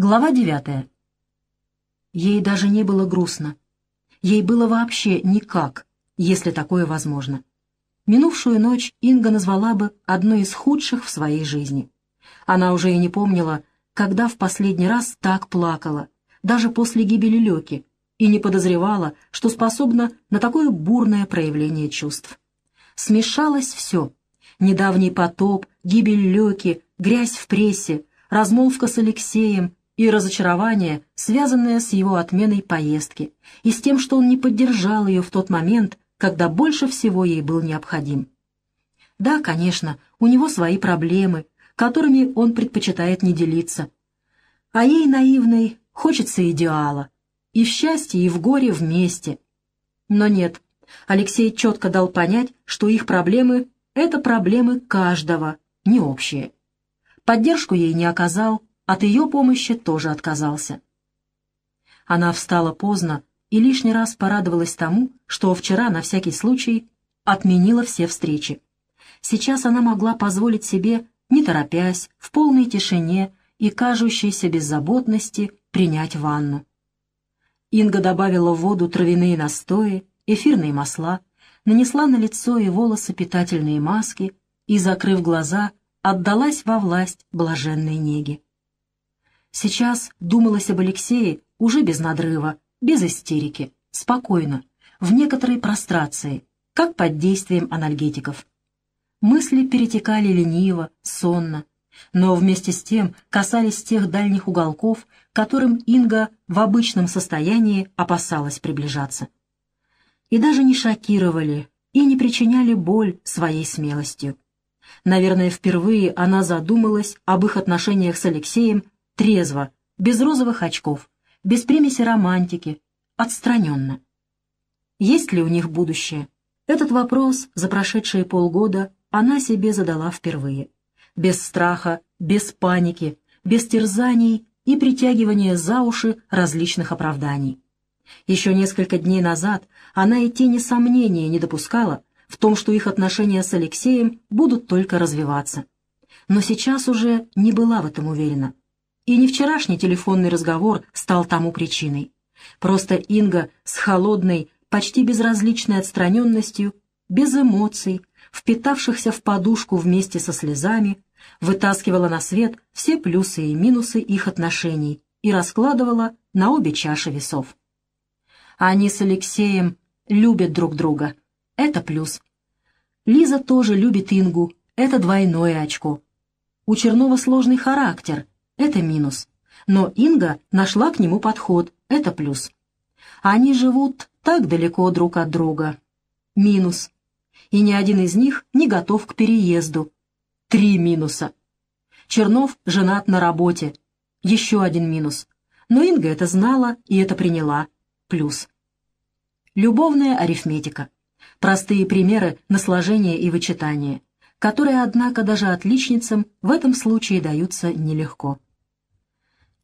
Глава девятая. Ей даже не было грустно. Ей было вообще никак, если такое возможно. Минувшую ночь Инга назвала бы одной из худших в своей жизни. Она уже и не помнила, когда в последний раз так плакала, даже после гибели Леки, и не подозревала, что способна на такое бурное проявление чувств. Смешалось все. Недавний потоп, гибель Леки, грязь в прессе, размолвка с Алексеем и разочарование, связанное с его отменой поездки, и с тем, что он не поддержал ее в тот момент, когда больше всего ей был необходим. Да, конечно, у него свои проблемы, которыми он предпочитает не делиться. А ей, наивной, хочется идеала — и в счастье, и в горе вместе. Но нет, Алексей четко дал понять, что их проблемы — это проблемы каждого, не общие. Поддержку ей не оказал, от ее помощи тоже отказался. Она встала поздно и лишний раз порадовалась тому, что вчера на всякий случай отменила все встречи. Сейчас она могла позволить себе, не торопясь, в полной тишине и кажущейся беззаботности, принять ванну. Инга добавила в воду травяные настои, эфирные масла, нанесла на лицо и волосы питательные маски и, закрыв глаза, отдалась во власть блаженной неги. Сейчас думалось об Алексее уже без надрыва, без истерики, спокойно, в некоторой прострации, как под действием анальгетиков. Мысли перетекали лениво, сонно, но вместе с тем касались тех дальних уголков, которым Инга в обычном состоянии опасалась приближаться. И даже не шокировали и не причиняли боль своей смелостью. Наверное, впервые она задумалась об их отношениях с Алексеем трезво, без розовых очков, без примеси романтики, отстраненно. Есть ли у них будущее? Этот вопрос за прошедшие полгода она себе задала впервые без страха, без паники, без терзаний и притягивания за уши различных оправданий. Еще несколько дней назад она и тени сомнения не допускала в том, что их отношения с Алексеем будут только развиваться. Но сейчас уже не была в этом уверена. И не вчерашний телефонный разговор стал тому причиной. Просто Инга с холодной, почти безразличной отстраненностью, без эмоций, впитавшихся в подушку вместе со слезами, вытаскивала на свет все плюсы и минусы их отношений и раскладывала на обе чаши весов. Они с Алексеем любят друг друга. Это плюс. Лиза тоже любит Ингу. Это двойное очко. У Чернова сложный характер. Это минус. Но Инга нашла к нему подход. Это плюс. Они живут так далеко друг от друга. Минус. И ни один из них не готов к переезду. Три минуса. Чернов женат на работе. Еще один минус. Но Инга это знала и это приняла. Плюс. Любовная арифметика. Простые примеры на сложение и вычитание, которые, однако, даже отличницам в этом случае даются нелегко.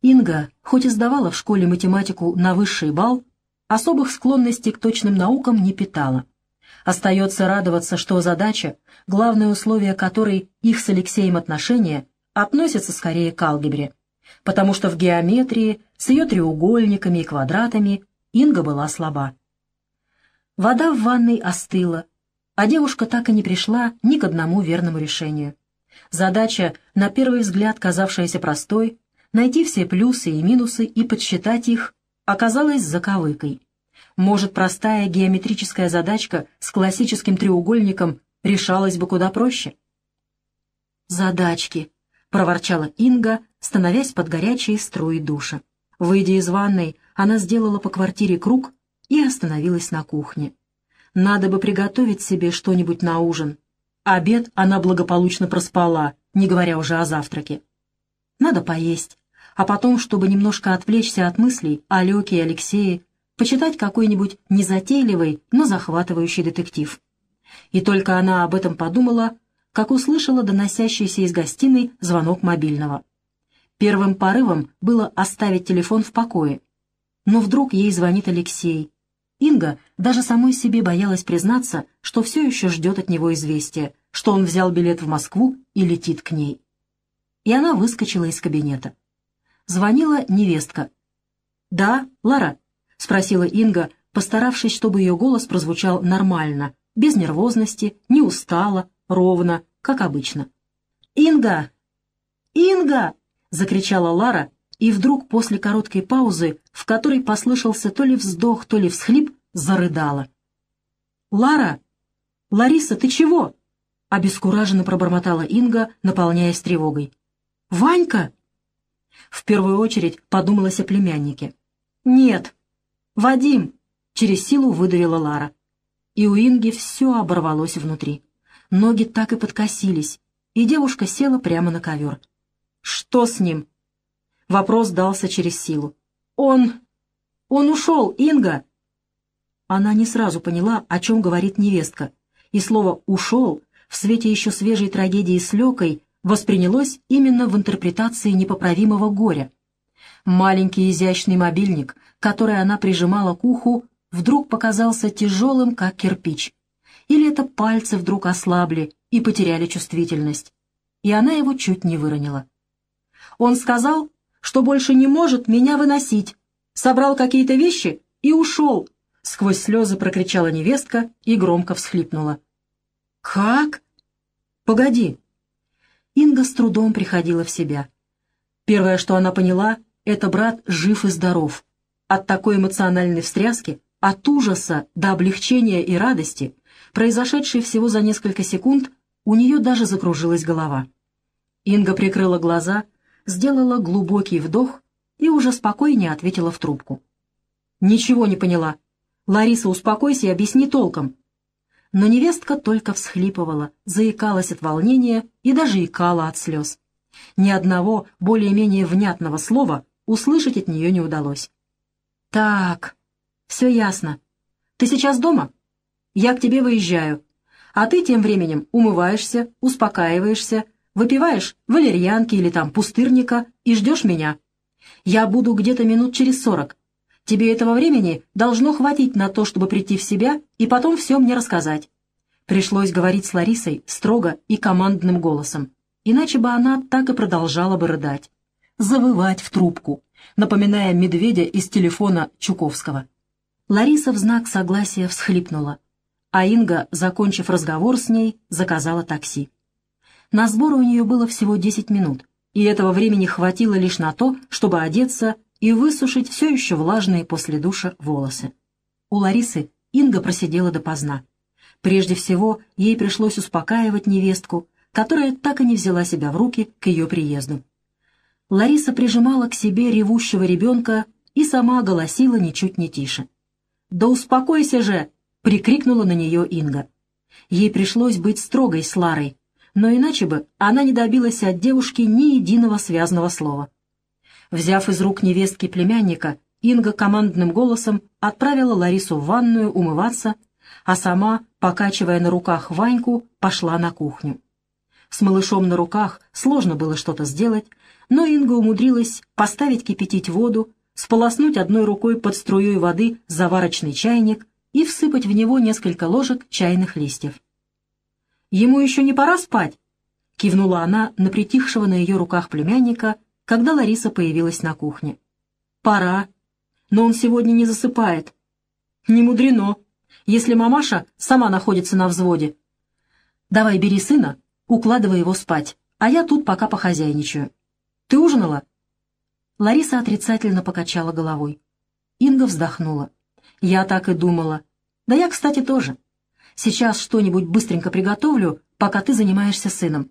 Инга, хоть и сдавала в школе математику на высший балл, особых склонностей к точным наукам не питала. Остается радоваться, что задача, главное условие которой их с Алексеем отношения, относится скорее к алгебре, потому что в геометрии с ее треугольниками и квадратами Инга была слаба. Вода в ванной остыла, а девушка так и не пришла ни к одному верному решению. Задача, на первый взгляд казавшаяся простой, найти все плюсы и минусы и подсчитать их, оказалась заковыкой. Может, простая геометрическая задачка с классическим треугольником решалась бы куда проще? «Задачки», — проворчала Инга, становясь под горячие струи душа. Выйдя из ванной, она сделала по квартире круг и остановилась на кухне. Надо бы приготовить себе что-нибудь на ужин. Обед она благополучно проспала, не говоря уже о завтраке. Надо поесть, а потом, чтобы немножко отвлечься от мыслей о Леке и Алексее, почитать какой-нибудь незатейливый, но захватывающий детектив. И только она об этом подумала, как услышала доносящийся из гостиной звонок мобильного. Первым порывом было оставить телефон в покое. Но вдруг ей звонит Алексей. Инга даже самой себе боялась признаться, что все еще ждет от него известия, что он взял билет в Москву и летит к ней. И она выскочила из кабинета. Звонила невестка. «Да, Лара?» — спросила Инга, постаравшись, чтобы ее голос прозвучал нормально, без нервозности, не устала, ровно, как обычно. «Инга! Инга!» — закричала Лара, и вдруг после короткой паузы, в которой послышался то ли вздох, то ли всхлип, зарыдала. «Лара! Лариса, ты чего?» — обескураженно пробормотала Инга, наполняясь тревогой. «Ванька!» В первую очередь подумалось о племяннике. «Нет! Вадим!» — через силу выдавила Лара. И у Инги все оборвалось внутри. Ноги так и подкосились, и девушка села прямо на ковер. «Что с ним?» Вопрос дался через силу. «Он... он ушел, Инга!» Она не сразу поняла, о чем говорит невестка, и слово «ушел» в свете еще свежей трагедии с Лекой воспринялось именно в интерпретации непоправимого горя. Маленький изящный мобильник, который она прижимала к уху, вдруг показался тяжелым, как кирпич. Или это пальцы вдруг ослабли и потеряли чувствительность. И она его чуть не выронила. Он сказал, что больше не может меня выносить. Собрал какие-то вещи и ушел. Сквозь слезы прокричала невестка и громко всхлипнула. «Как?» «Погоди». Инга с трудом приходила в себя. Первое, что она поняла, это брат жив и здоров. От такой эмоциональной встряски, от ужаса до облегчения и радости, произошедшей всего за несколько секунд, у нее даже закружилась голова. Инга прикрыла глаза сделала глубокий вдох и уже спокойнее ответила в трубку. «Ничего не поняла. Лариса, успокойся и объясни толком». Но невестка только всхлипывала, заикалась от волнения и даже икала от слез. Ни одного более-менее внятного слова услышать от нее не удалось. «Так, все ясно. Ты сейчас дома? Я к тебе выезжаю. А ты тем временем умываешься, успокаиваешься, Выпиваешь валерьянки или там пустырника и ждешь меня. Я буду где-то минут через сорок. Тебе этого времени должно хватить на то, чтобы прийти в себя и потом все мне рассказать». Пришлось говорить с Ларисой строго и командным голосом, иначе бы она так и продолжала бы рыдать. Завывать в трубку, напоминая медведя из телефона Чуковского. Лариса в знак согласия всхлипнула, а Инга, закончив разговор с ней, заказала такси. На сбор у нее было всего 10 минут, и этого времени хватило лишь на то, чтобы одеться и высушить все еще влажные после душа волосы. У Ларисы Инга просидела допоздна. Прежде всего, ей пришлось успокаивать невестку, которая так и не взяла себя в руки к ее приезду. Лариса прижимала к себе ревущего ребенка и сама голосила ничуть не тише. «Да успокойся же!» — прикрикнула на нее Инга. Ей пришлось быть строгой с Ларой, но иначе бы она не добилась от девушки ни единого связанного слова. Взяв из рук невестки племянника, Инга командным голосом отправила Ларису в ванную умываться, а сама, покачивая на руках Ваньку, пошла на кухню. С малышом на руках сложно было что-то сделать, но Инга умудрилась поставить кипятить воду, сполоснуть одной рукой под струей воды заварочный чайник и всыпать в него несколько ложек чайных листьев. Ему еще не пора спать?» — кивнула она на притихшего на ее руках племянника, когда Лариса появилась на кухне. «Пора. Но он сегодня не засыпает». «Не мудрено, если мамаша сама находится на взводе. Давай бери сына, укладывай его спать, а я тут пока похозяйничаю. Ты ужинала?» Лариса отрицательно покачала головой. Инга вздохнула. «Я так и думала. Да я, кстати, тоже. Сейчас что-нибудь быстренько приготовлю, пока ты занимаешься сыном.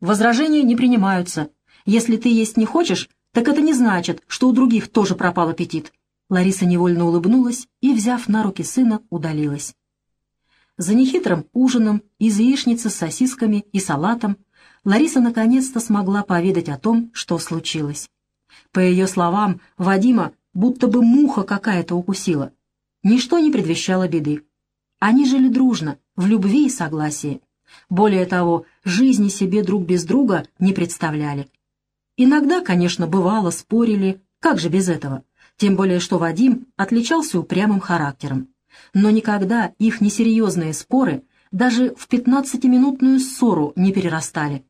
Возражения не принимаются. Если ты есть не хочешь, так это не значит, что у других тоже пропал аппетит». Лариса невольно улыбнулась и, взяв на руки сына, удалилась. За нехитрым ужином из яичницы с сосисками и салатом Лариса наконец-то смогла поведать о том, что случилось. По ее словам, Вадима будто бы муха какая-то укусила. Ничто не предвещало беды. Они жили дружно, в любви и согласии. Более того, жизни себе друг без друга не представляли. Иногда, конечно, бывало, спорили, как же без этого, тем более что Вадим отличался упрямым характером. Но никогда их несерьезные споры даже в пятнадцатиминутную ссору не перерастали.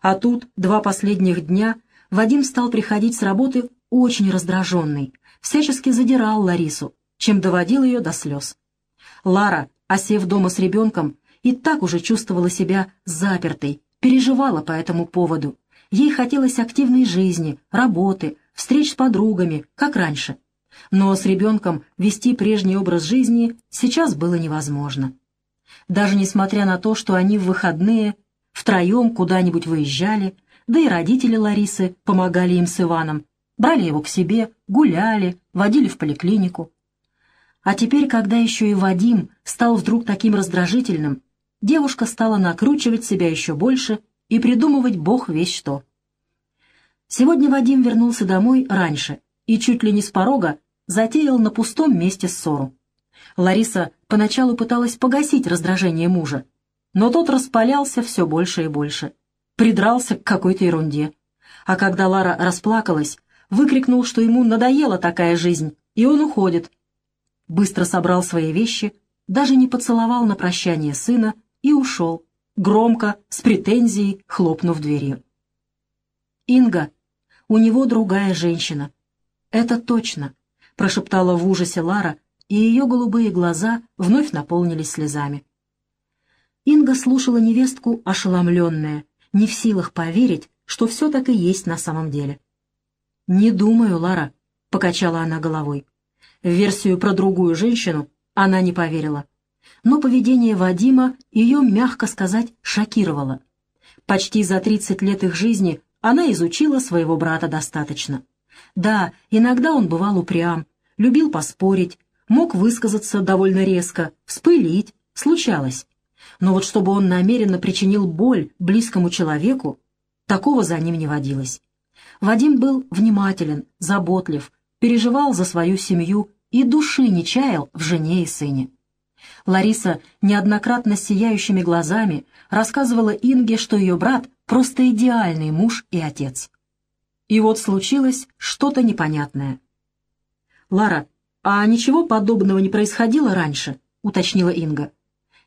А тут два последних дня Вадим стал приходить с работы очень раздраженный, всячески задирал Ларису, чем доводил ее до слез. Лара, осев дома с ребенком, и так уже чувствовала себя запертой, переживала по этому поводу. Ей хотелось активной жизни, работы, встреч с подругами, как раньше. Но с ребенком вести прежний образ жизни сейчас было невозможно. Даже несмотря на то, что они в выходные втроем куда-нибудь выезжали, да и родители Ларисы помогали им с Иваном, брали его к себе, гуляли, водили в поликлинику. А теперь, когда еще и Вадим стал вдруг таким раздражительным, девушка стала накручивать себя еще больше и придумывать бог весь что. Сегодня Вадим вернулся домой раньше и чуть ли не с порога затеял на пустом месте ссору. Лариса поначалу пыталась погасить раздражение мужа, но тот распалялся все больше и больше, придрался к какой-то ерунде. А когда Лара расплакалась, выкрикнул, что ему надоела такая жизнь, и он уходит. Быстро собрал свои вещи, даже не поцеловал на прощание сына и ушел, громко, с претензией, хлопнув дверью. «Инга, у него другая женщина. Это точно», — прошептала в ужасе Лара, и ее голубые глаза вновь наполнились слезами. Инга слушала невестку ошеломленная, не в силах поверить, что все так и есть на самом деле. «Не думаю, Лара», — покачала она головой. В версию про другую женщину она не поверила. Но поведение Вадима ее, мягко сказать, шокировало. Почти за 30 лет их жизни она изучила своего брата достаточно. Да, иногда он бывал упрям, любил поспорить, мог высказаться довольно резко, вспылить, случалось. Но вот чтобы он намеренно причинил боль близкому человеку, такого за ним не водилось. Вадим был внимателен, заботлив, переживал за свою семью и души не чаял в жене и сыне. Лариса неоднократно сияющими глазами рассказывала Инге, что ее брат просто идеальный муж и отец. И вот случилось что-то непонятное. «Лара, а ничего подобного не происходило раньше?» — уточнила Инга.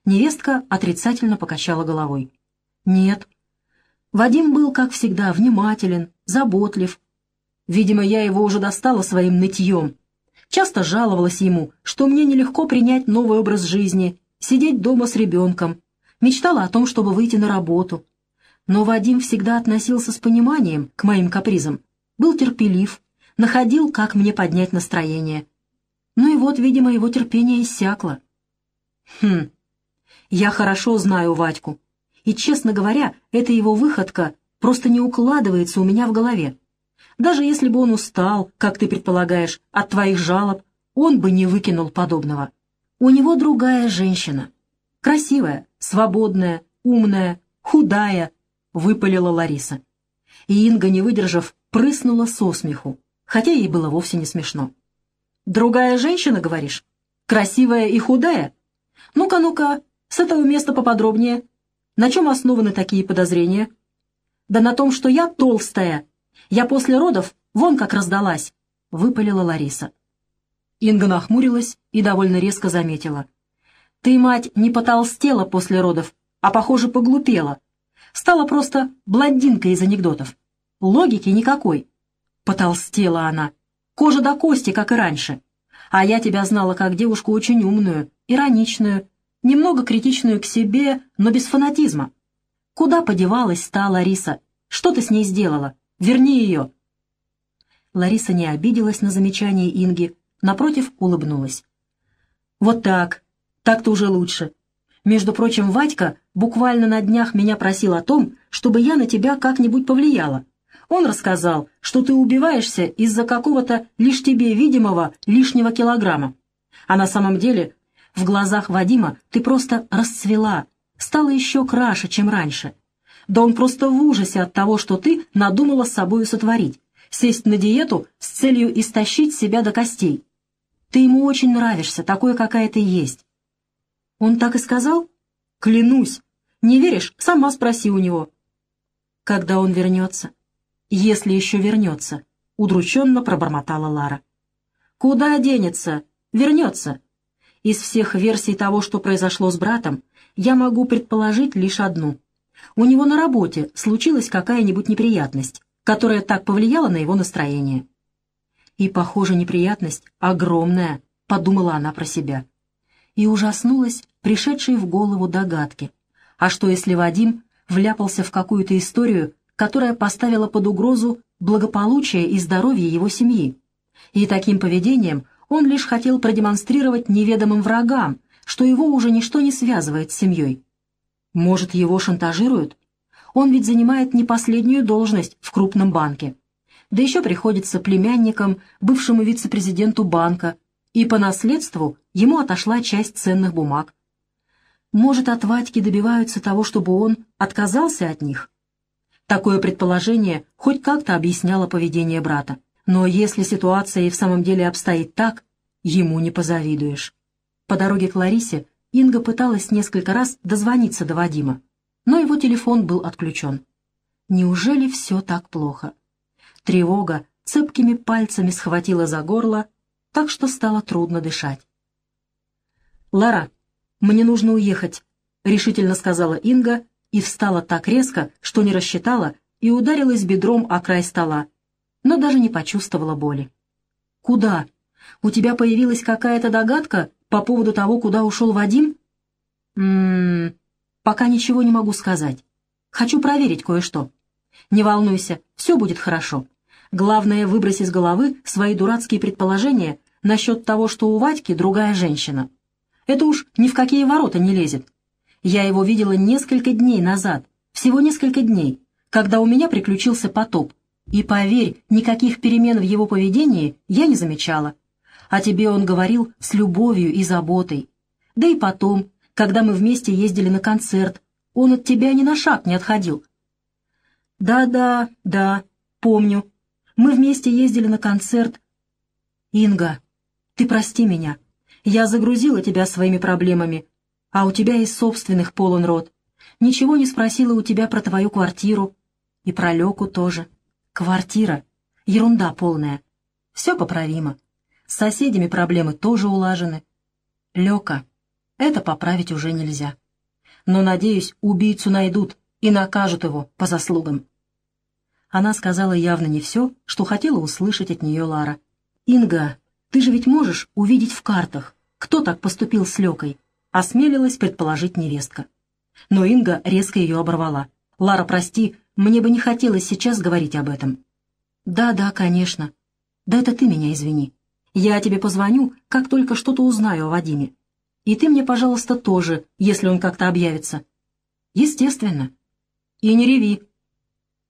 Невестка отрицательно покачала головой. «Нет». Вадим был, как всегда, внимателен, заботлив. Видимо, я его уже достала своим нытьем. Часто жаловалась ему, что мне нелегко принять новый образ жизни, сидеть дома с ребенком. Мечтала о том, чтобы выйти на работу. Но Вадим всегда относился с пониманием к моим капризам. Был терпелив, находил, как мне поднять настроение. Ну и вот, видимо, его терпение иссякло. Хм, я хорошо знаю Вадьку. И, честно говоря, эта его выходка просто не укладывается у меня в голове. Даже если бы он устал, как ты предполагаешь, от твоих жалоб, он бы не выкинул подобного. У него другая женщина. Красивая, свободная, умная, худая, выпалила Лариса. И Инга, не выдержав, прыснула со смеху, хотя ей было вовсе не смешно. «Другая женщина, говоришь? Красивая и худая? Ну-ка, ну-ка, с этого места поподробнее. На чем основаны такие подозрения? Да на том, что я толстая. Я после родов вон как раздалась, — выпалила Лариса. Инга нахмурилась и довольно резко заметила. Ты, мать, не потолстела после родов, а, похоже, поглупела. Стала просто блондинкой из анекдотов. Логики никакой. Потолстела она. Кожа до кости, как и раньше. А я тебя знала как девушку очень умную, ироничную, немного критичную к себе, но без фанатизма. Куда подевалась та Лариса? Что ты с ней сделала? Верни ее!» Лариса не обиделась на замечание Инги, напротив, улыбнулась. «Вот так. Так-то уже лучше. Между прочим, Вадька буквально на днях меня просил о том, чтобы я на тебя как-нибудь повлияла. Он рассказал, что ты убиваешься из-за какого-то лишь тебе видимого лишнего килограмма. А на самом деле в глазах Вадима ты просто расцвела, стала еще краше, чем раньше. Да он просто в ужасе от того, что ты надумала с собою сотворить, сесть на диету с целью истощить себя до костей. Ты ему очень нравишься, такой, какая ты есть. Он так и сказал? Клянусь. Не веришь? Сама спроси у него. Когда он вернется? Если еще вернется, удрученно пробормотала Лара. Куда денется? Вернется. Из всех версий того, что произошло с братом, я могу предположить лишь одну. У него на работе случилась какая-нибудь неприятность, которая так повлияла на его настроение. И, похоже, неприятность огромная, подумала она про себя. И ужаснулась пришедшей в голову догадки. А что, если Вадим вляпался в какую-то историю, которая поставила под угрозу благополучие и здоровье его семьи? И таким поведением он лишь хотел продемонстрировать неведомым врагам, что его уже ничто не связывает с семьей. Может, его шантажируют? Он ведь занимает не последнюю должность в крупном банке. Да еще приходится племянником, бывшему вице-президенту банка, и по наследству ему отошла часть ценных бумаг. Может, от Вадьки добиваются того, чтобы он отказался от них? Такое предположение хоть как-то объясняло поведение брата. Но если ситуация и в самом деле обстоит так, ему не позавидуешь. По дороге к Ларисе Инга пыталась несколько раз дозвониться до Вадима, но его телефон был отключен. Неужели все так плохо? Тревога цепкими пальцами схватила за горло, так что стало трудно дышать. «Лара, мне нужно уехать», — решительно сказала Инга и встала так резко, что не рассчитала и ударилась бедром о край стола, но даже не почувствовала боли. «Куда? У тебя появилась какая-то догадка по поводу того, куда ушел Вадим?» «М-м-м, пока ничего не могу сказать. Хочу проверить кое-что. Не волнуйся, все будет хорошо. Главное, выбрось из головы свои дурацкие предположения насчет того, что у Вадьки другая женщина. Это уж ни в какие ворота не лезет. Я его видела несколько дней назад, всего несколько дней, когда у меня приключился потоп, и, поверь, никаких перемен в его поведении я не замечала. О тебе он говорил с любовью и заботой. Да и потом, когда мы вместе ездили на концерт, он от тебя ни на шаг не отходил. Да-да, да, помню. Мы вместе ездили на концерт. Инга, ты прости меня. Я загрузила тебя своими проблемами, а у тебя из собственных полон рот. Ничего не спросила у тебя про твою квартиру. И про Леку тоже. Квартира. Ерунда полная. Все поправимо. С соседями проблемы тоже улажены. Лёка. Это поправить уже нельзя. Но, надеюсь, убийцу найдут и накажут его по заслугам. Она сказала явно не все, что хотела услышать от нее Лара. «Инга, ты же ведь можешь увидеть в картах, кто так поступил с Лёкой?» — осмелилась предположить невестка. Но Инга резко ее оборвала. «Лара, прости, мне бы не хотелось сейчас говорить об этом». «Да, да, конечно. Да это ты меня извини. Я тебе позвоню, как только что-то узнаю о Вадиме. И ты мне, пожалуйста, тоже, если он как-то объявится». «Естественно». «И не реви».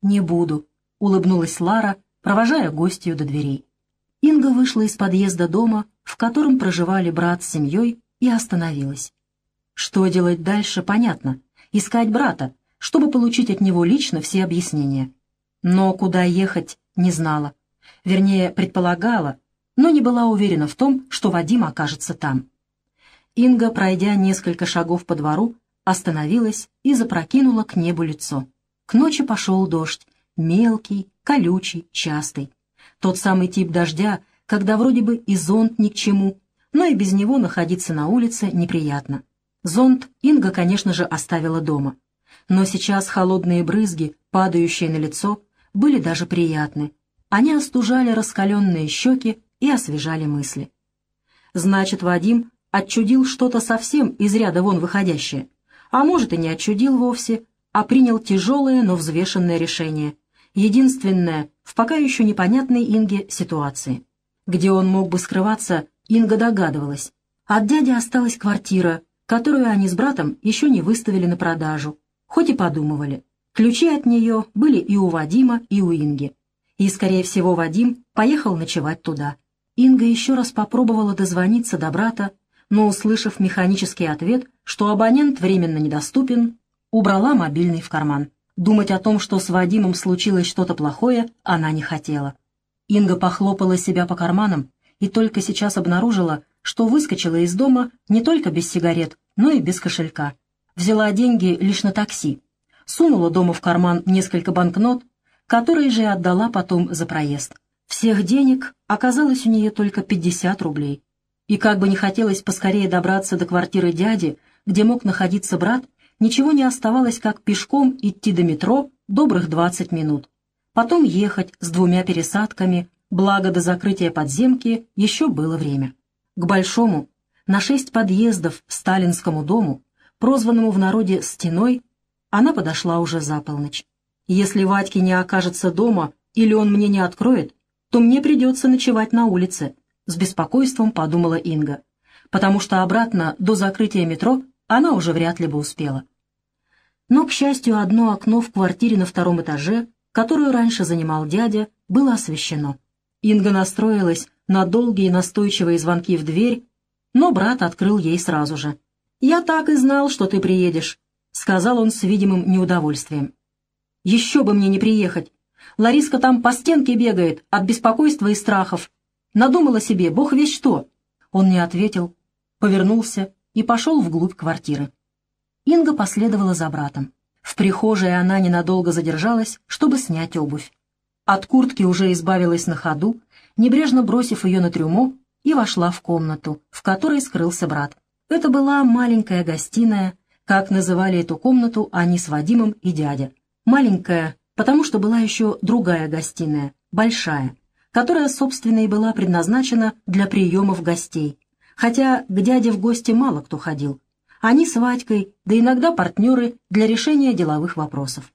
«Не буду», — улыбнулась Лара, провожая гостью до дверей. Инга вышла из подъезда дома, в котором проживали брат с семьей, и остановилась. Что делать дальше, понятно. Искать брата, чтобы получить от него лично все объяснения. Но куда ехать, не знала. Вернее, предполагала, но не была уверена в том, что Вадим окажется там. Инга, пройдя несколько шагов по двору, остановилась и запрокинула к небу лицо. К ночи пошел дождь, мелкий, колючий, частый. Тот самый тип дождя, когда вроде бы и зонт ни к чему, но и без него находиться на улице неприятно. Зонт Инга, конечно же, оставила дома но сейчас холодные брызги, падающие на лицо, были даже приятны. Они остужали раскаленные щеки и освежали мысли. Значит, Вадим отчудил что-то совсем из ряда вон выходящее, а может и не отчудил вовсе, а принял тяжелое, но взвешенное решение, единственное в пока еще непонятной Инге ситуации. Где он мог бы скрываться, Инга догадывалась. От дяди осталась квартира, которую они с братом еще не выставили на продажу, хоть и подумывали. Ключи от нее были и у Вадима, и у Инги. И, скорее всего, Вадим поехал ночевать туда. Инга еще раз попробовала дозвониться до брата, но, услышав механический ответ, что абонент временно недоступен, убрала мобильный в карман. Думать о том, что с Вадимом случилось что-то плохое, она не хотела. Инга похлопала себя по карманам и только сейчас обнаружила, что выскочила из дома не только без сигарет, но и без кошелька взяла деньги лишь на такси, сунула дома в карман несколько банкнот, которые же отдала потом за проезд. Всех денег оказалось у нее только 50 рублей. И как бы не хотелось поскорее добраться до квартиры дяди, где мог находиться брат, ничего не оставалось, как пешком идти до метро добрых 20 минут. потом ехать с двумя пересадками, благо до закрытия подземки еще было время. К Большому, на шесть подъездов Сталинскому дому, прозванному в народе «стеной», она подошла уже за полночь. Если Вадьки не окажется дома или он мне не откроет, то мне придется ночевать на улице, с беспокойством подумала Инга, потому что обратно до закрытия метро она уже вряд ли бы успела. Но, к счастью, одно окно в квартире на втором этаже, которую раньше занимал дядя, было освещено. Инга настроилась на долгие настойчивые звонки в дверь, но брат открыл ей сразу же. «Я так и знал, что ты приедешь», — сказал он с видимым неудовольствием. «Еще бы мне не приехать. Лариска там по стенке бегает от беспокойства и страхов. Надумала себе, бог весь что». Он не ответил, повернулся и пошел вглубь квартиры. Инга последовала за братом. В прихожей она ненадолго задержалась, чтобы снять обувь. От куртки уже избавилась на ходу, небрежно бросив ее на трюмо, и вошла в комнату, в которой скрылся брат. Это была маленькая гостиная, как называли эту комнату они с Вадимом и дядя. Маленькая, потому что была еще другая гостиная, большая, которая, собственно, и была предназначена для приемов гостей. Хотя к дяде в гости мало кто ходил. Они с Вадькой, да иногда партнеры для решения деловых вопросов.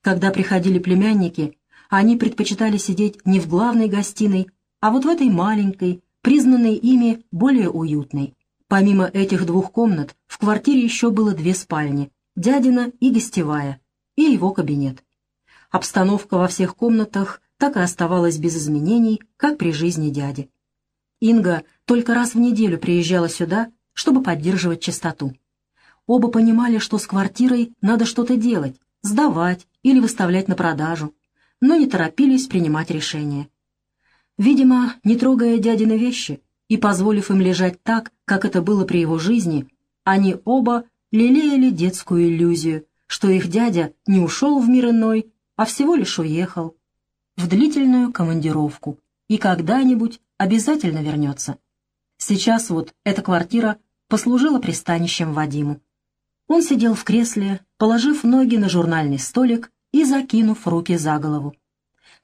Когда приходили племянники, они предпочитали сидеть не в главной гостиной, а вот в этой маленькой, признанной ими более уютной. Помимо этих двух комнат, в квартире еще было две спальни, дядина и гостевая, и его кабинет. Обстановка во всех комнатах так и оставалась без изменений, как при жизни дяди. Инга только раз в неделю приезжала сюда, чтобы поддерживать чистоту. Оба понимали, что с квартирой надо что-то делать, сдавать или выставлять на продажу, но не торопились принимать решение. Видимо, не трогая дядины вещи и позволив им лежать так, как это было при его жизни, они оба лелеяли детскую иллюзию, что их дядя не ушел в мир иной, а всего лишь уехал в длительную командировку и когда-нибудь обязательно вернется. Сейчас вот эта квартира послужила пристанищем Вадиму. Он сидел в кресле, положив ноги на журнальный столик и закинув руки за голову.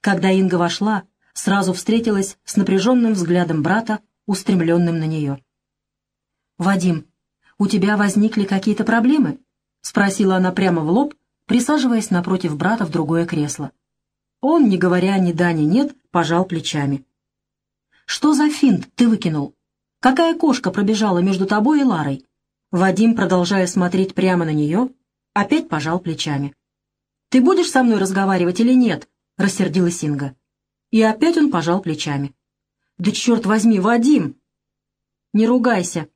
Когда Инга вошла, сразу встретилась с напряженным взглядом брата, устремленным на нее. «Вадим, у тебя возникли какие-то проблемы?» — спросила она прямо в лоб, присаживаясь напротив брата в другое кресло. Он, не говоря ни да, ни нет, пожал плечами. «Что за финт ты выкинул? Какая кошка пробежала между тобой и Ларой?» Вадим, продолжая смотреть прямо на нее, опять пожал плечами. «Ты будешь со мной разговаривать или нет?» — рассердилась Инга. И опять он пожал плечами. «Да черт возьми, Вадим!» «Не ругайся.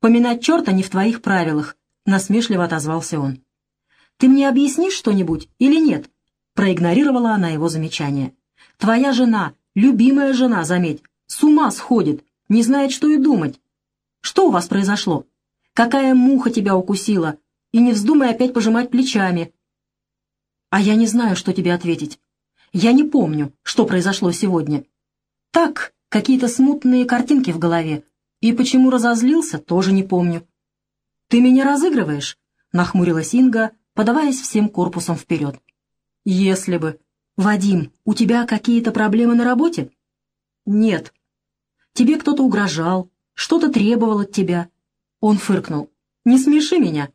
Поминать черта не в твоих правилах», — насмешливо отозвался он. «Ты мне объяснишь что-нибудь или нет?» Проигнорировала она его замечание. «Твоя жена, любимая жена, заметь, с ума сходит, не знает, что и думать. Что у вас произошло? Какая муха тебя укусила? И не вздумай опять пожимать плечами, а я не знаю, что тебе ответить. Я не помню, что произошло сегодня. Так, какие-то смутные картинки в голове. И почему разозлился, тоже не помню. «Ты меня разыгрываешь?» — нахмурилась Инга, подаваясь всем корпусом вперед. «Если бы. Вадим, у тебя какие-то проблемы на работе?» «Нет. Тебе кто-то угрожал, что-то требовал от тебя». Он фыркнул. «Не смеши меня.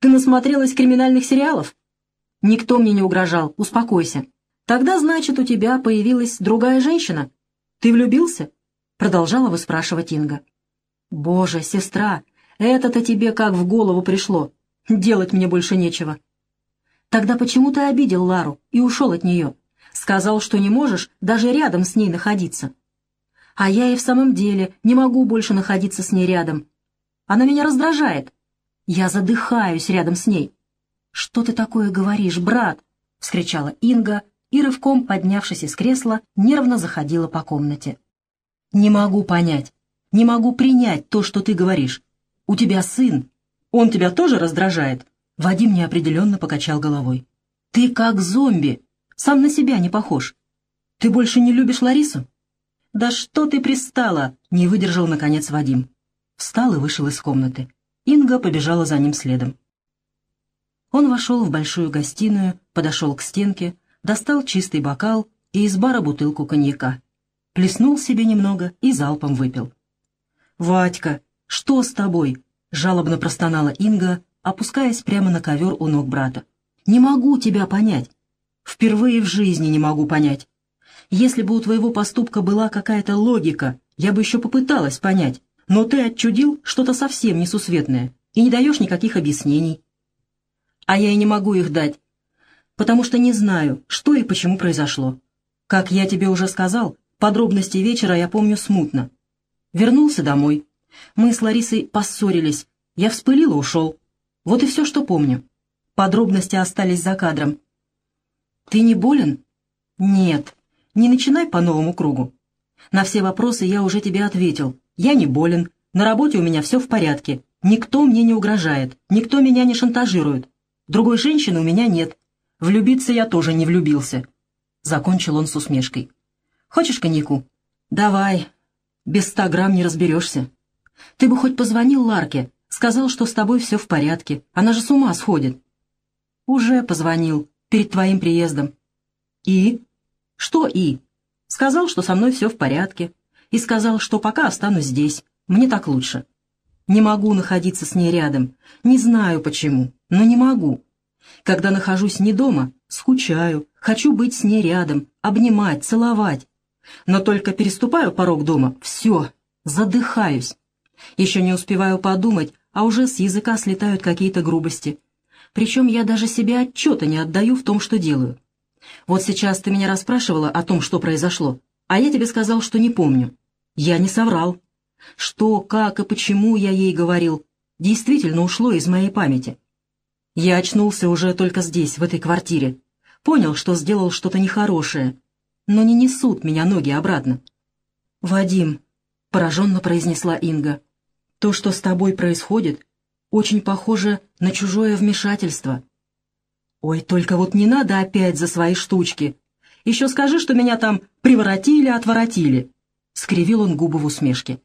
Ты насмотрелась криминальных сериалов?» Никто мне не угрожал, успокойся. Тогда, значит, у тебя появилась другая женщина? Ты влюбился?» Продолжала выспрашивать Инга. «Боже, сестра, это-то тебе как в голову пришло. Делать мне больше нечего». «Тогда почему ты обидел Лару и ушел от нее? Сказал, что не можешь даже рядом с ней находиться». «А я и в самом деле не могу больше находиться с ней рядом. Она меня раздражает. Я задыхаюсь рядом с ней. «Что ты такое говоришь, брат?» — вскричала Инга и, рывком поднявшись из кресла, нервно заходила по комнате. «Не могу понять, не могу принять то, что ты говоришь. У тебя сын. Он тебя тоже раздражает?» Вадим неопределенно покачал головой. «Ты как зомби, сам на себя не похож. Ты больше не любишь Ларису?» «Да что ты пристала?» — не выдержал, наконец, Вадим. Встал и вышел из комнаты. Инга побежала за ним следом. Он вошел в большую гостиную, подошел к стенке, достал чистый бокал и из бара бутылку коньяка. Плеснул себе немного и залпом выпил. «Вадька, что с тобой?» — жалобно простонала Инга, опускаясь прямо на ковер у ног брата. «Не могу тебя понять. Впервые в жизни не могу понять. Если бы у твоего поступка была какая-то логика, я бы еще попыталась понять, но ты отчудил что-то совсем несусветное и не даешь никаких объяснений. А я и не могу их дать, потому что не знаю, что и почему произошло. Как я тебе уже сказал, подробности вечера я помню смутно. Вернулся домой. Мы с Ларисой поссорились. Я вспылил и ушел. Вот и все, что помню. Подробности остались за кадром. «Ты не болен?» «Нет. Не начинай по новому кругу. На все вопросы я уже тебе ответил. Я не болен. На работе у меня все в порядке. Никто мне не угрожает. Никто меня не шантажирует. Другой женщины у меня нет. Влюбиться я тоже не влюбился». Закончил он с усмешкой. «Хочешь коньяку?» «Давай. Без ста грамм не разберешься. Ты бы хоть позвонил Ларке, сказал, что с тобой все в порядке. Она же с ума сходит». «Уже позвонил перед твоим приездом». «И?» «Что «и»?» «Сказал, что со мной все в порядке. И сказал, что пока останусь здесь. Мне так лучше. Не могу находиться с ней рядом. Не знаю почему, но не могу. Когда нахожусь не дома, скучаю, хочу быть с ней рядом, обнимать, целовать. Но только переступаю порог дома, все, задыхаюсь. Еще не успеваю подумать, а уже с языка слетают какие-то грубости. Причем я даже себе отчета не отдаю в том, что делаю. Вот сейчас ты меня расспрашивала о том, что произошло, а я тебе сказал, что не помню. Я не соврал. Что, как и почему я ей говорил, действительно ушло из моей памяти. Я очнулся уже только здесь, в этой квартире. Понял, что сделал что-то нехорошее, но не несут меня ноги обратно. «Вадим», — пораженно произнесла Инга, — «то, что с тобой происходит, очень похоже на чужое вмешательство». «Ой, только вот не надо опять за свои штучки. Еще скажи, что меня там приворотили, отворотили», — скривил он губы в усмешке.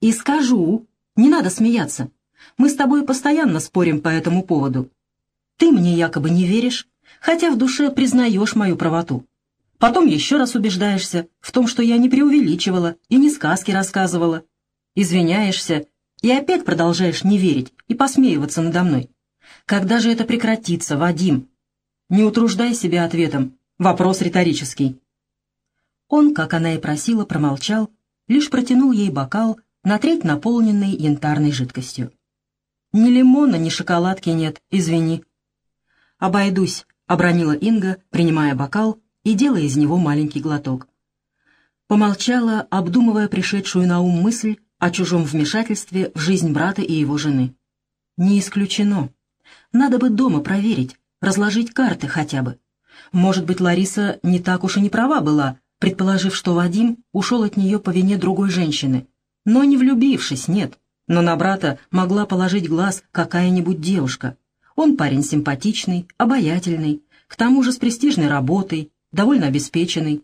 «И скажу. Не надо смеяться. Мы с тобой постоянно спорим по этому поводу. Ты мне якобы не веришь, хотя в душе признаешь мою правоту. Потом еще раз убеждаешься в том, что я не преувеличивала и не сказки рассказывала. Извиняешься и опять продолжаешь не верить и посмеиваться надо мной. Когда же это прекратится, Вадим? Не утруждай себя ответом. Вопрос риторический. Он, как она и просила, промолчал, лишь протянул ей бокал, на треть наполненный янтарной жидкостью. «Ни лимона, ни шоколадки нет, извини». «Обойдусь», — обронила Инга, принимая бокал и делая из него маленький глоток. Помолчала, обдумывая пришедшую на ум мысль о чужом вмешательстве в жизнь брата и его жены. «Не исключено. Надо бы дома проверить, разложить карты хотя бы. Может быть, Лариса не так уж и не права была, предположив, что Вадим ушел от нее по вине другой женщины. Но не влюбившись, нет. Но на брата могла положить глаз какая-нибудь девушка. Он парень симпатичный, обаятельный, к тому же с престижной работой, довольно обеспеченный.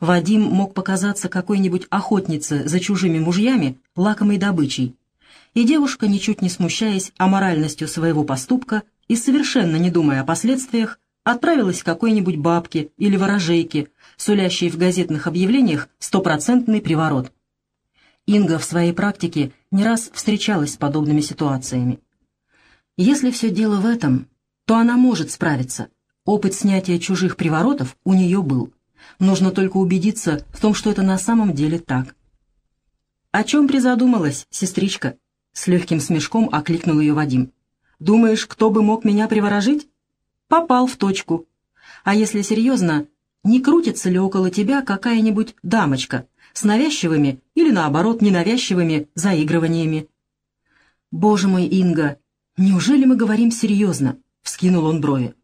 Вадим мог показаться какой-нибудь охотнице за чужими мужьями лакомой добычей. И девушка, ничуть не смущаясь аморальностью своего поступка и совершенно не думая о последствиях, отправилась к какой-нибудь бабке или ворожейке, сулящей в газетных объявлениях стопроцентный приворот. Инга в своей практике не раз встречалась с подобными ситуациями. Если все дело в этом, то она может справиться. Опыт снятия чужих приворотов у нее был. Нужно только убедиться в том, что это на самом деле так. «О чем призадумалась, сестричка?» С легким смешком окликнул ее Вадим. «Думаешь, кто бы мог меня приворожить?» «Попал в точку. А если серьезно, не крутится ли около тебя какая-нибудь дамочка с навязчивыми или, наоборот, ненавязчивыми заигрываниями?» «Боже мой, Инга, неужели мы говорим серьезно?» — вскинул он брови.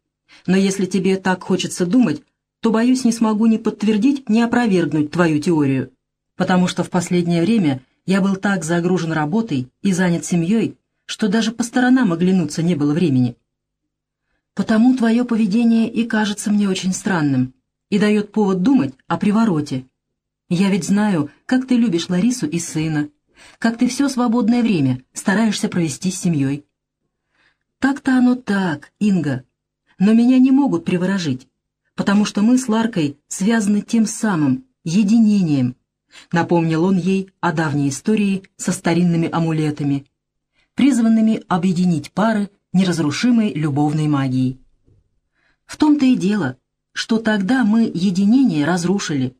«Но если тебе так хочется думать, то, боюсь, не смогу ни подтвердить, ни опровергнуть твою теорию, потому что в последнее время я был так загружен работой и занят семьей, что даже по сторонам оглянуться не было времени. Потому твое поведение и кажется мне очень странным, и дает повод думать о привороте. Я ведь знаю, как ты любишь Ларису и сына, как ты все свободное время стараешься провести с семьей. Так-то оно так, Инга, но меня не могут приворожить, потому что мы с Ларкой связаны тем самым, единением. Напомнил он ей о давней истории со старинными амулетами, призванными объединить пары неразрушимой любовной магией. В том-то и дело, что тогда мы единение разрушили.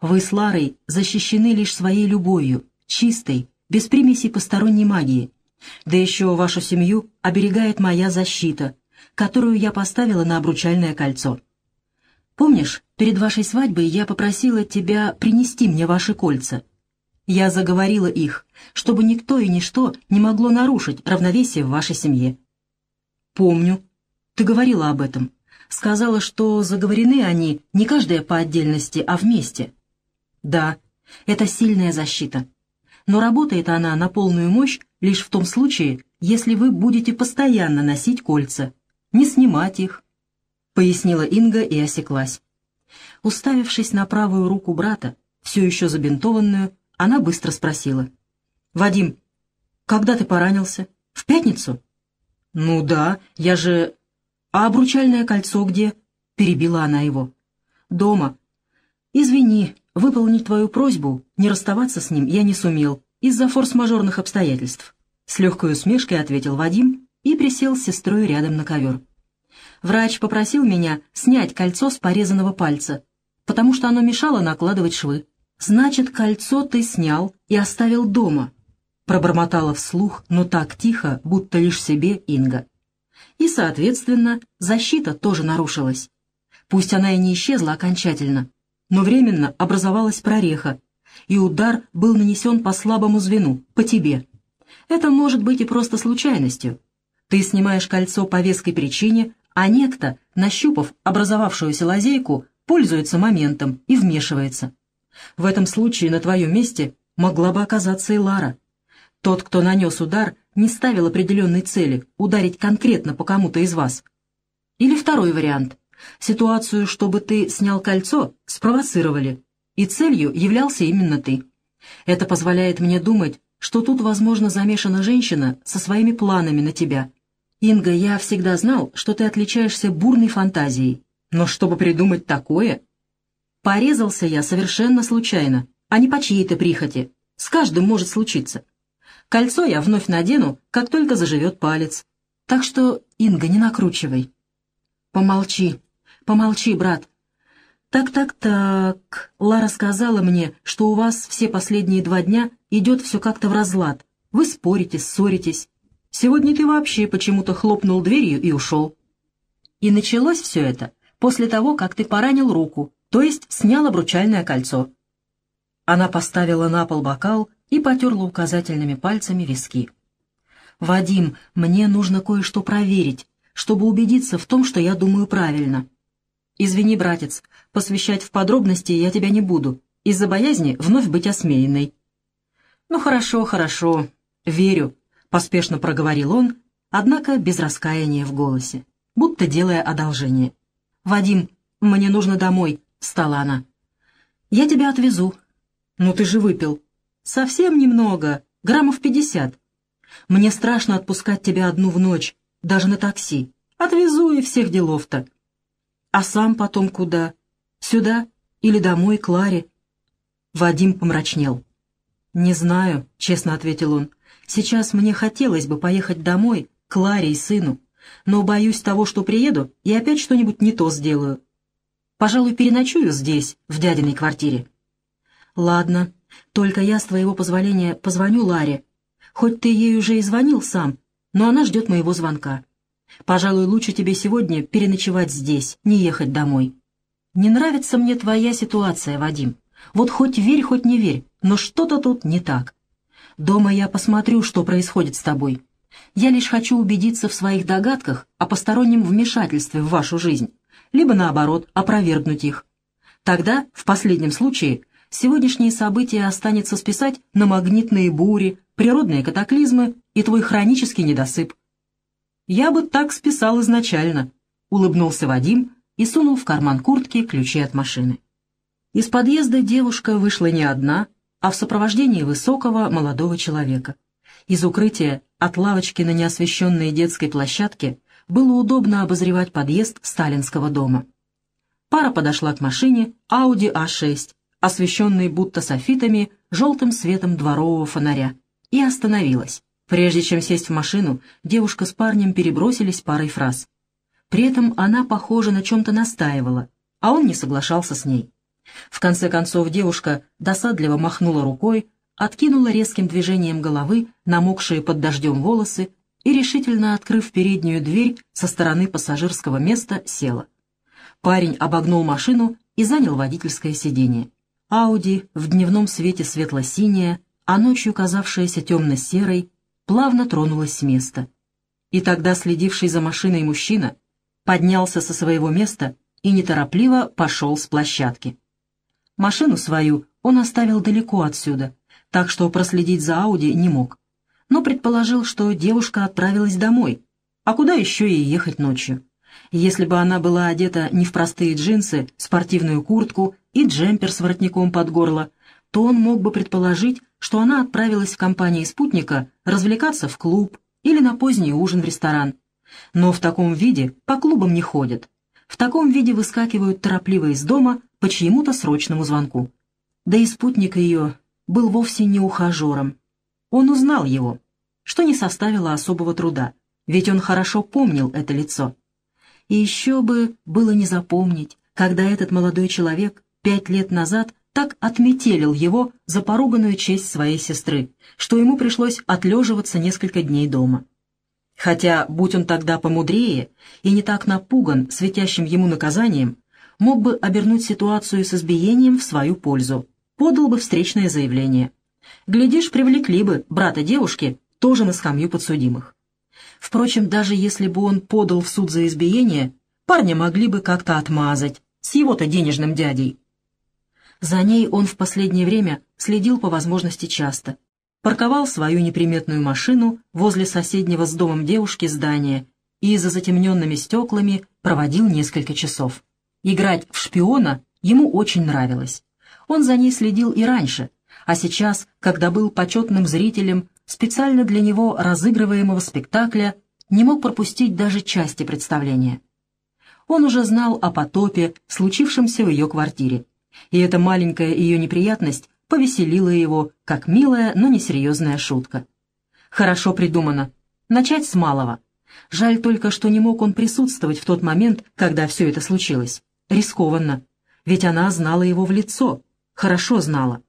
Вы с Ларой защищены лишь своей любовью, чистой, без примесей посторонней магии. Да еще вашу семью оберегает моя защита, которую я поставила на обручальное кольцо. Помнишь, перед вашей свадьбой я попросила тебя принести мне ваши кольца? Я заговорила их, чтобы никто и ничто не могло нарушить равновесие в вашей семье. Помню. Ты говорила об этом. Сказала, что заговорены они не каждая по отдельности, а вместе. Да, это сильная защита. Но работает она на полную мощь лишь в том случае, если вы будете постоянно носить кольца, не снимать их, — пояснила Инга и осеклась. Уставившись на правую руку брата, все еще забинтованную, она быстро спросила. «Вадим, когда ты поранился? В пятницу?» «Ну да, я же...» «А обручальное кольцо где?» — перебила она его. «Дома. Извини, выполнить твою просьбу, не расставаться с ним я не сумел, из-за форс-мажорных обстоятельств», — с легкой усмешкой ответил Вадим и присел с сестрой рядом на ковер. «Врач попросил меня снять кольцо с порезанного пальца, потому что оно мешало накладывать швы. Значит, кольцо ты снял и оставил дома», — пробормотала вслух, но так тихо, будто лишь себе Инга и, соответственно, защита тоже нарушилась. Пусть она и не исчезла окончательно, но временно образовалась прореха, и удар был нанесен по слабому звену, по тебе. Это может быть и просто случайностью. Ты снимаешь кольцо по веской причине, а некто, нащупав образовавшуюся лазейку, пользуется моментом и вмешивается. В этом случае на твоем месте могла бы оказаться и Лара. Тот, кто нанес удар, не ставил определенной цели ударить конкретно по кому-то из вас. Или второй вариант. Ситуацию, чтобы ты снял кольцо, спровоцировали, и целью являлся именно ты. Это позволяет мне думать, что тут, возможно, замешана женщина со своими планами на тебя. Инга, я всегда знал, что ты отличаешься бурной фантазией. Но чтобы придумать такое... Порезался я совершенно случайно, а не по чьей-то прихоти. С каждым может случиться. Кольцо я вновь надену, как только заживет палец. Так что, Инга, не накручивай. Помолчи, помолчи, брат. Так-так-так, Лара сказала мне, что у вас все последние два дня идет все как-то в разлад. Вы спорите, ссоритесь. Сегодня ты вообще почему-то хлопнул дверью и ушел. И началось все это после того, как ты поранил руку, то есть снял обручальное кольцо. Она поставила на пол бокал и потерла указательными пальцами виски. «Вадим, мне нужно кое-что проверить, чтобы убедиться в том, что я думаю правильно. Извини, братец, посвящать в подробности я тебя не буду, из-за боязни вновь быть осмеянной». «Ну хорошо, хорошо, верю», — поспешно проговорил он, однако без раскаяния в голосе, будто делая одолжение. «Вадим, мне нужно домой», — встала она. «Я тебя отвезу». «Ну ты же выпил», «Совсем немного, граммов пятьдесят. Мне страшно отпускать тебя одну в ночь, даже на такси. Отвезу и всех делов-то. А сам потом куда? Сюда или домой к Ларе?» Вадим помрачнел. «Не знаю», — честно ответил он. «Сейчас мне хотелось бы поехать домой, к Ларе и сыну, но боюсь того, что приеду и опять что-нибудь не то сделаю. Пожалуй, переночую здесь, в дядиной квартире». «Ладно, только я, с твоего позволения, позвоню Ларе. Хоть ты ей уже и звонил сам, но она ждет моего звонка. Пожалуй, лучше тебе сегодня переночевать здесь, не ехать домой. Не нравится мне твоя ситуация, Вадим. Вот хоть верь, хоть не верь, но что-то тут не так. Дома я посмотрю, что происходит с тобой. Я лишь хочу убедиться в своих догадках о постороннем вмешательстве в вашу жизнь, либо, наоборот, опровергнуть их. Тогда, в последнем случае, сегодняшние события останется списать на магнитные бури, природные катаклизмы и твой хронический недосып. «Я бы так списал изначально», — улыбнулся Вадим и сунул в карман куртки ключи от машины. Из подъезда девушка вышла не одна, а в сопровождении высокого молодого человека. Из укрытия от лавочки на неосвещенной детской площадке было удобно обозревать подъезд сталинского дома. Пара подошла к машине Audi A6, освещенной будто софитами желтым светом дворового фонаря, и остановилась. Прежде чем сесть в машину, девушка с парнем перебросились парой фраз. При этом она, похоже, на чем-то настаивала, а он не соглашался с ней. В конце концов девушка досадливо махнула рукой, откинула резким движением головы намокшие под дождем волосы и, решительно открыв переднюю дверь со стороны пассажирского места, села. Парень обогнул машину и занял водительское сиденье. Ауди, в дневном свете светло-синяя, а ночью казавшаяся темно-серой, плавно тронулась с места. И тогда следивший за машиной мужчина поднялся со своего места и неторопливо пошел с площадки. Машину свою он оставил далеко отсюда, так что проследить за Ауди не мог, но предположил, что девушка отправилась домой, а куда еще ей ехать ночью? Если бы она была одета не в простые джинсы, спортивную куртку и джемпер с воротником под горло, то он мог бы предположить, что она отправилась в компании спутника развлекаться в клуб или на поздний ужин в ресторан. Но в таком виде по клубам не ходят. В таком виде выскакивают торопливо из дома по чьему-то срочному звонку. Да и спутник ее был вовсе не ухажером. Он узнал его, что не составило особого труда, ведь он хорошо помнил это лицо. И еще бы было не запомнить, когда этот молодой человек пять лет назад так отметелил его за поруганную честь своей сестры, что ему пришлось отлеживаться несколько дней дома. Хотя, будь он тогда помудрее и не так напуган светящим ему наказанием, мог бы обернуть ситуацию с избиением в свою пользу, подал бы встречное заявление. Глядишь, привлекли бы брата девушки тоже на скамью подсудимых. Впрочем, даже если бы он подал в суд за избиение, парня могли бы как-то отмазать с его-то денежным дядей. За ней он в последнее время следил по возможности часто. Парковал свою неприметную машину возле соседнего с домом девушки здания и за затемненными стеклами проводил несколько часов. Играть в шпиона ему очень нравилось. Он за ней следил и раньше, а сейчас, когда был почетным зрителем специально для него разыгрываемого спектакля, не мог пропустить даже части представления. Он уже знал о потопе, случившемся в ее квартире и эта маленькая ее неприятность повеселила его, как милая, но несерьезная шутка. Хорошо придумано. Начать с малого. Жаль только, что не мог он присутствовать в тот момент, когда все это случилось. Рискованно. Ведь она знала его в лицо. Хорошо знала.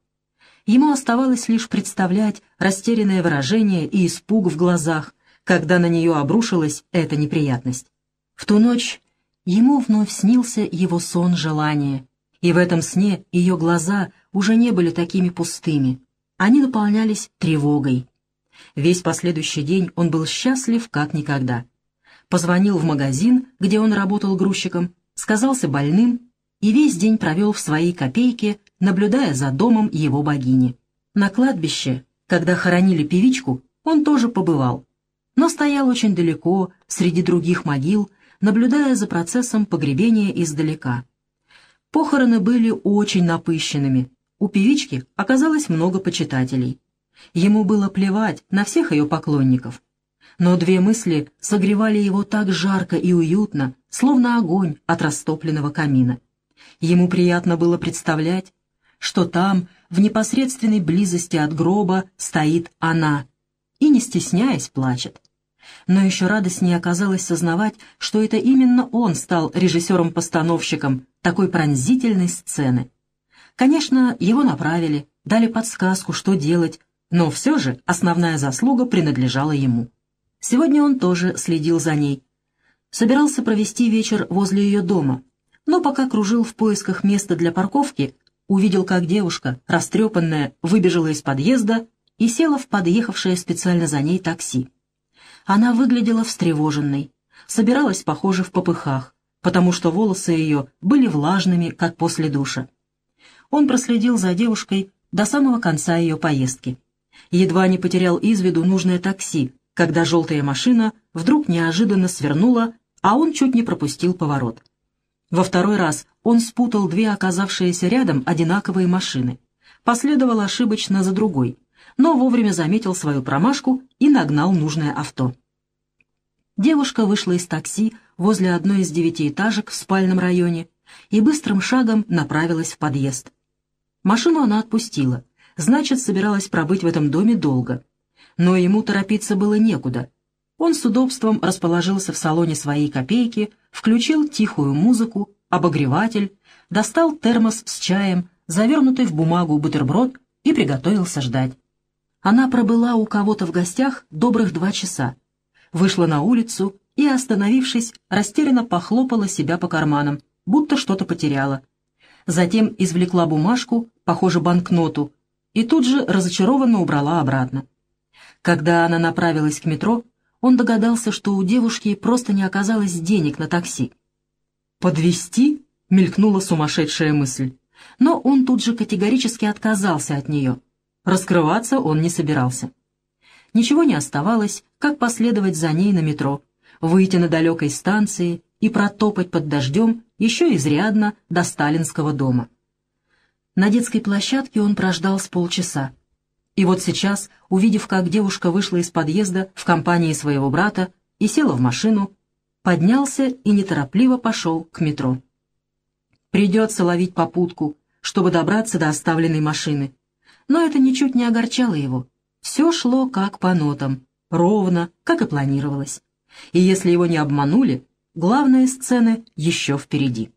Ему оставалось лишь представлять растерянное выражение и испуг в глазах, когда на нее обрушилась эта неприятность. В ту ночь ему вновь снился его сон желания, и в этом сне ее глаза уже не были такими пустыми. Они наполнялись тревогой. Весь последующий день он был счастлив как никогда. Позвонил в магазин, где он работал грузчиком, сказался больным и весь день провел в своей копейке, наблюдая за домом его богини. На кладбище, когда хоронили певичку, он тоже побывал, но стоял очень далеко, среди других могил, наблюдая за процессом погребения издалека. Похороны были очень напыщенными. У певички оказалось много почитателей. Ему было плевать на всех ее поклонников. Но две мысли согревали его так жарко и уютно, словно огонь от растопленного камина. Ему приятно было представлять, что там, в непосредственной близости от гроба, стоит она, и, не стесняясь, плачет. Но еще радостнее оказалось сознавать, что это именно он стал режиссером-постановщиком такой пронзительной сцены. Конечно, его направили, дали подсказку, что делать, но все же основная заслуга принадлежала ему. Сегодня он тоже следил за ней. Собирался провести вечер возле ее дома, но пока кружил в поисках места для парковки, увидел, как девушка, растрепанная, выбежала из подъезда и села в подъехавшее специально за ней такси. Она выглядела встревоженной, собиралась, похоже, в попыхах, потому что волосы ее были влажными, как после душа. Он проследил за девушкой до самого конца ее поездки. Едва не потерял из виду нужное такси, когда желтая машина вдруг неожиданно свернула, а он чуть не пропустил поворот. Во второй раз он спутал две оказавшиеся рядом одинаковые машины, последовал ошибочно за другой, но вовремя заметил свою промашку и нагнал нужное авто. Девушка вышла из такси возле одной из девятиэтажек в спальном районе и быстрым шагом направилась в подъезд. Машину она отпустила, значит, собиралась пробыть в этом доме долго. Но ему торопиться было некуда. Он с удобством расположился в салоне своей копейки, включил тихую музыку, обогреватель, достал термос с чаем, завернутый в бумагу бутерброд и приготовился ждать. Она пробыла у кого-то в гостях добрых два часа, вышла на улицу и, остановившись, растерянно похлопала себя по карманам, будто что-то потеряла. Затем извлекла бумажку, похоже, банкноту, и тут же разочарованно убрала обратно. Когда она направилась к метро, он догадался, что у девушки просто не оказалось денег на такси. Подвести мелькнула сумасшедшая мысль, но он тут же категорически отказался от нее. Раскрываться он не собирался. Ничего не оставалось, как последовать за ней на метро, выйти на далекой станции и протопать под дождем еще изрядно до сталинского дома. На детской площадке он прождал с полчаса. И вот сейчас, увидев, как девушка вышла из подъезда в компании своего брата и села в машину, поднялся и неторопливо пошел к метро. Придется ловить попутку, чтобы добраться до оставленной машины. Но это ничуть не огорчало его. Все шло как по нотам, ровно, как и планировалось. И если его не обманули, главные сцены еще впереди.